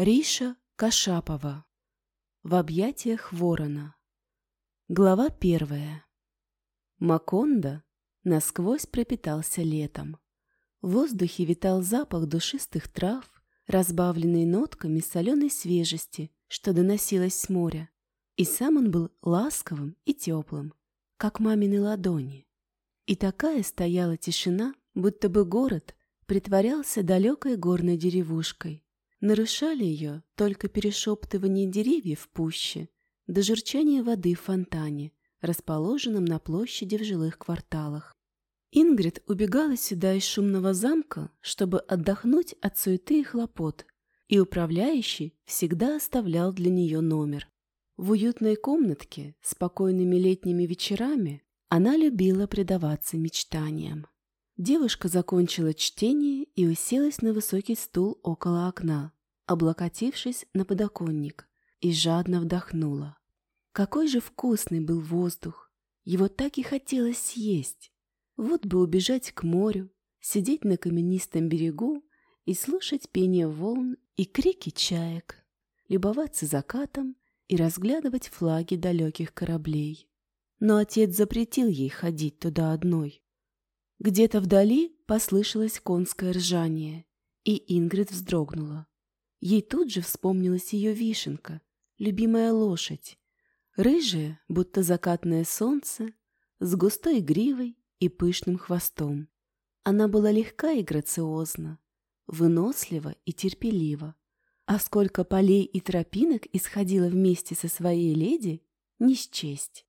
Риша Кашапова. В объятиях ворона. Глава первая. Маконда насквозь пропитался летом. В воздухе витал запах душистых трав, разбавленный нотками соленой свежести, что доносилось с моря. И сам он был ласковым и теплым, как мамины ладони. И такая стояла тишина, будто бы город притворялся далекой горной деревушкой. Нарушали ее только перешептывание деревьев в пуще, до журчания воды в фонтане, расположенном на площади в жилых кварталах. Ингрид убегала сюда из шумного замка, чтобы отдохнуть от суеты и хлопот, и управляющий всегда оставлял для нее номер. В уютной комнатке, спокойными летними вечерами, она любила предаваться мечтаниям. Девушка закончила чтение и уселась на высокий стул около окна, облокотившись на подоконник, и жадно вдохнула. Какой же вкусный был воздух! Его так и хотелось съесть. Вот бы убежать к морю, сидеть на каменистом берегу и слушать пение волн и крики чаек, любоваться закатом и разглядывать флаги далеких кораблей. Но отец запретил ей ходить туда одной. Где-то вдали послышалось конское ржание, и Ингрид вздрогнула. Ей тут же вспомнилась ее вишенка, любимая лошадь, рыжая, будто закатное солнце, с густой гривой и пышным хвостом. Она была легка и грациозна, вынослива и терпелива. А сколько полей и тропинок исходило вместе со своей леди, не счесть.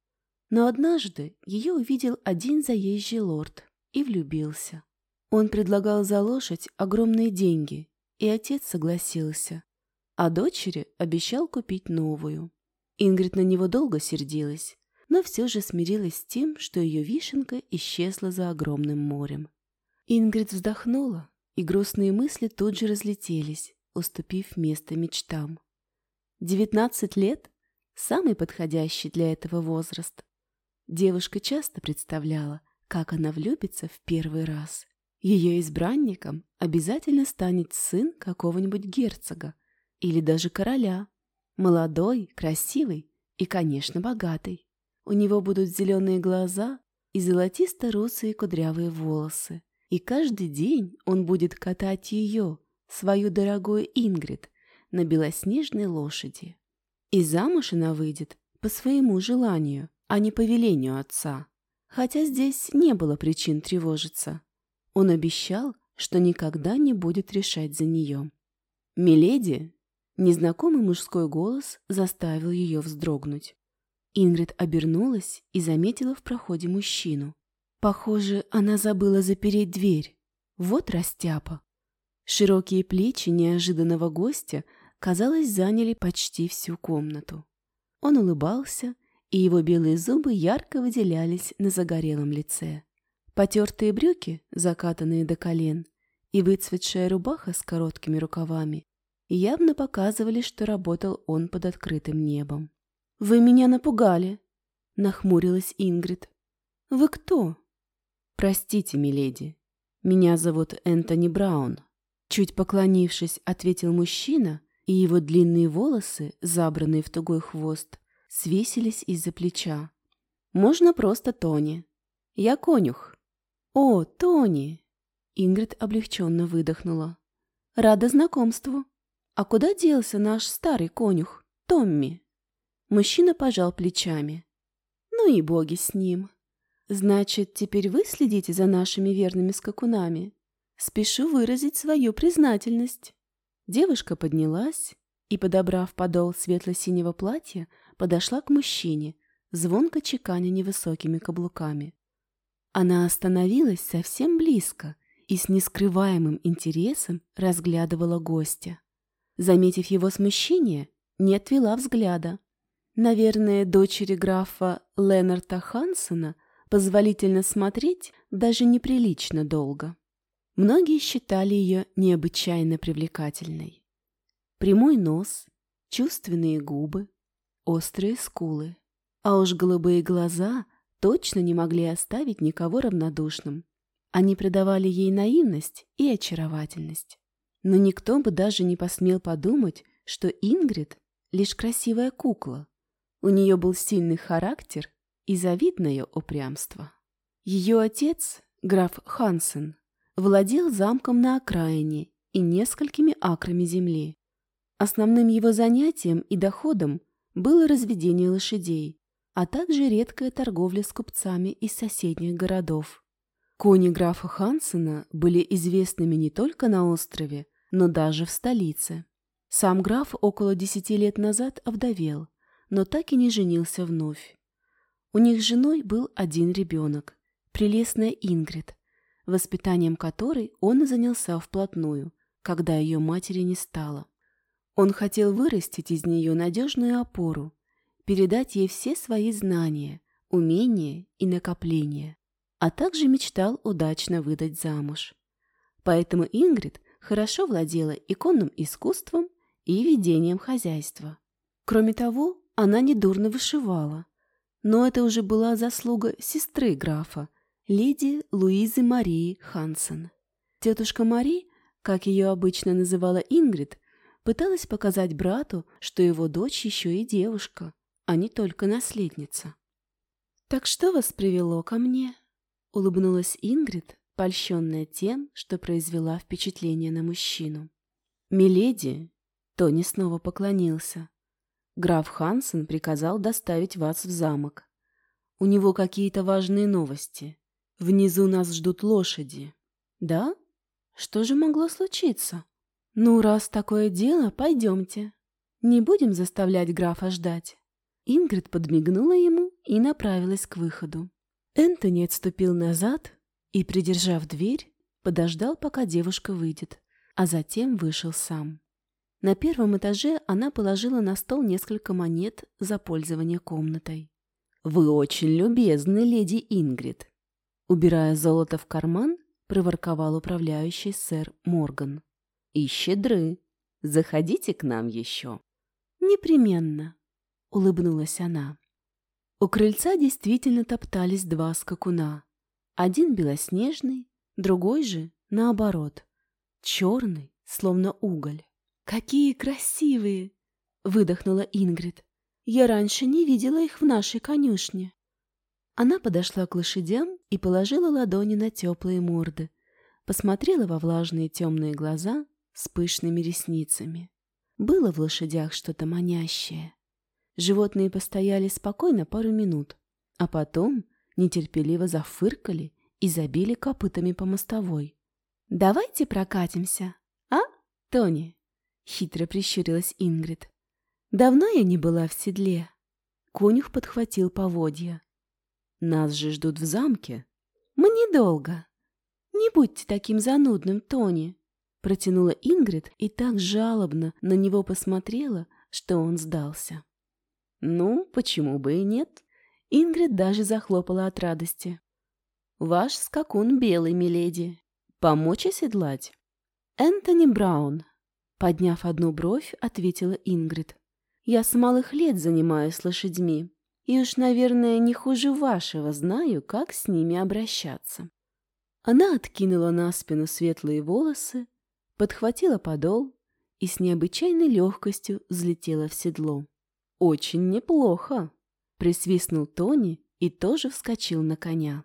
Но однажды ее увидел один заезжий лорд, и влюбился. Он предлагал за лошадь огромные деньги, и отец согласился, а дочери обещал купить новую. Ингрид на него долго сердилась, но все же смирилась с тем, что ее вишенка исчезла за огромным морем. Ингрид вздохнула, и грустные мысли тут же разлетелись, уступив место мечтам. Девятнадцать лет – самый подходящий для этого возраст. Девушка часто представляла, как она влюбится в первый раз. Ее избранником обязательно станет сын какого-нибудь герцога или даже короля. Молодой, красивый и, конечно, богатый. У него будут зеленые глаза и золотисто-русые кудрявые волосы. И каждый день он будет катать ее, свою дорогую Ингрид, на белоснежной лошади. И замуж она выйдет по своему желанию, а не по велению отца хотя здесь не было причин тревожиться. Он обещал, что никогда не будет решать за нее. «Миледи!» Незнакомый мужской голос заставил ее вздрогнуть. Ингрид обернулась и заметила в проходе мужчину. Похоже, она забыла запереть дверь. Вот растяпа. Широкие плечи неожиданного гостя, казалось, заняли почти всю комнату. Он улыбался и его белые зубы ярко выделялись на загорелом лице. Потертые брюки, закатанные до колен, и выцветшая рубаха с короткими рукавами явно показывали, что работал он под открытым небом. «Вы меня напугали!» — нахмурилась Ингрид. «Вы кто?» «Простите, миледи, меня зовут Энтони Браун». Чуть поклонившись, ответил мужчина, и его длинные волосы, забранные в тугой хвост, свесились из-за плеча. «Можно просто Тони. Я конюх». «О, Тони!» Ингрид облегченно выдохнула. «Рада знакомству. А куда делся наш старый конюх, Томми?» Мужчина пожал плечами. «Ну и боги с ним. Значит, теперь вы следите за нашими верными скакунами. Спешу выразить свою признательность». Девушка поднялась и, подобрав подол светло-синего платья, подошла к мужчине, звонко чеканя невысокими каблуками. Она остановилась совсем близко и с нескрываемым интересом разглядывала гостя. Заметив его смущение, не отвела взгляда. Наверное, дочери графа Ленарта Хансена позволительно смотреть даже неприлично долго. Многие считали ее необычайно привлекательной. Прямой нос, чувственные губы, острые скулы. А уж голубые глаза точно не могли оставить никого равнодушным. Они придавали ей наивность и очаровательность. Но никто бы даже не посмел подумать, что Ингрид — лишь красивая кукла. У нее был сильный характер и завидное упрямство. Ее отец, граф Хансен, владел замком на окраине и несколькими акрами земли. Основным его занятием и доходом было разведение лошадей, а также редкая торговля с купцами из соседних городов. Кони графа Хансена были известными не только на острове, но даже в столице. Сам граф около десяти лет назад овдовел, но так и не женился вновь. У них с женой был один ребенок, прелестная Ингрид, воспитанием которой он и занялся вплотную, когда ее матери не стало. Он хотел вырастить из нее надежную опору, передать ей все свои знания, умения и накопления, а также мечтал удачно выдать замуж. Поэтому Ингрид хорошо владела иконным искусством и ведением хозяйства. Кроме того, она недурно вышивала, но это уже была заслуга сестры графа, леди Луизы Марии Хансен. Тетушка Мари, как ее обычно называла Ингрид, пыталась показать брату, что его дочь еще и девушка, а не только наследница. «Так что вас привело ко мне?» — улыбнулась Ингрид, польщенная тем, что произвела впечатление на мужчину. «Миледи!» — Тони снова поклонился. «Граф Хансен приказал доставить вас в замок. У него какие-то важные новости. Внизу нас ждут лошади». «Да? Что же могло случиться?» «Ну, раз такое дело, пойдемте. Не будем заставлять графа ждать». Ингрид подмигнула ему и направилась к выходу. Энтони отступил назад и, придержав дверь, подождал, пока девушка выйдет, а затем вышел сам. На первом этаже она положила на стол несколько монет за пользование комнатой. «Вы очень любезны, леди Ингрид!» Убирая золото в карман, проворковал управляющий сэр Морган. «И щедры. Заходите к нам еще». «Непременно», — улыбнулась она. У крыльца действительно топтались два скакуна. Один белоснежный, другой же, наоборот, черный, словно уголь. «Какие красивые!» — выдохнула Ингрид. «Я раньше не видела их в нашей конюшне». Она подошла к лошадям и положила ладони на теплые морды, посмотрела во влажные темные глаза с пышными ресницами. Было в лошадях что-то манящее. Животные постояли спокойно пару минут, а потом нетерпеливо зафыркали и забили копытами по мостовой. «Давайте прокатимся, а, Тони?» — хитро прищурилась Ингрид. «Давно я не была в седле». Конюх подхватил поводья. «Нас же ждут в замке». «Мы недолго. Не будьте таким занудным, Тони», — протянула Ингрид и так жалобно на него посмотрела, что он сдался. Ну, почему бы и нет? Ингрид даже захлопала от радости. Ваш скакун белый, миледи. Помочь оседлать? Энтони Браун. Подняв одну бровь, ответила Ингрид. Я с малых лет занимаюсь лошадьми. И уж, наверное, не хуже вашего знаю, как с ними обращаться. Она откинула на спину светлые волосы, подхватила подол и с необычайной легкостью взлетела в седло. «Очень неплохо!» — присвистнул Тони и тоже вскочил на коня.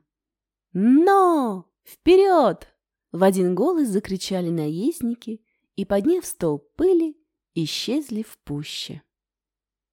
«Но! Вперед!» — в один голос закричали наездники и, подняв стол пыли, исчезли в пуще.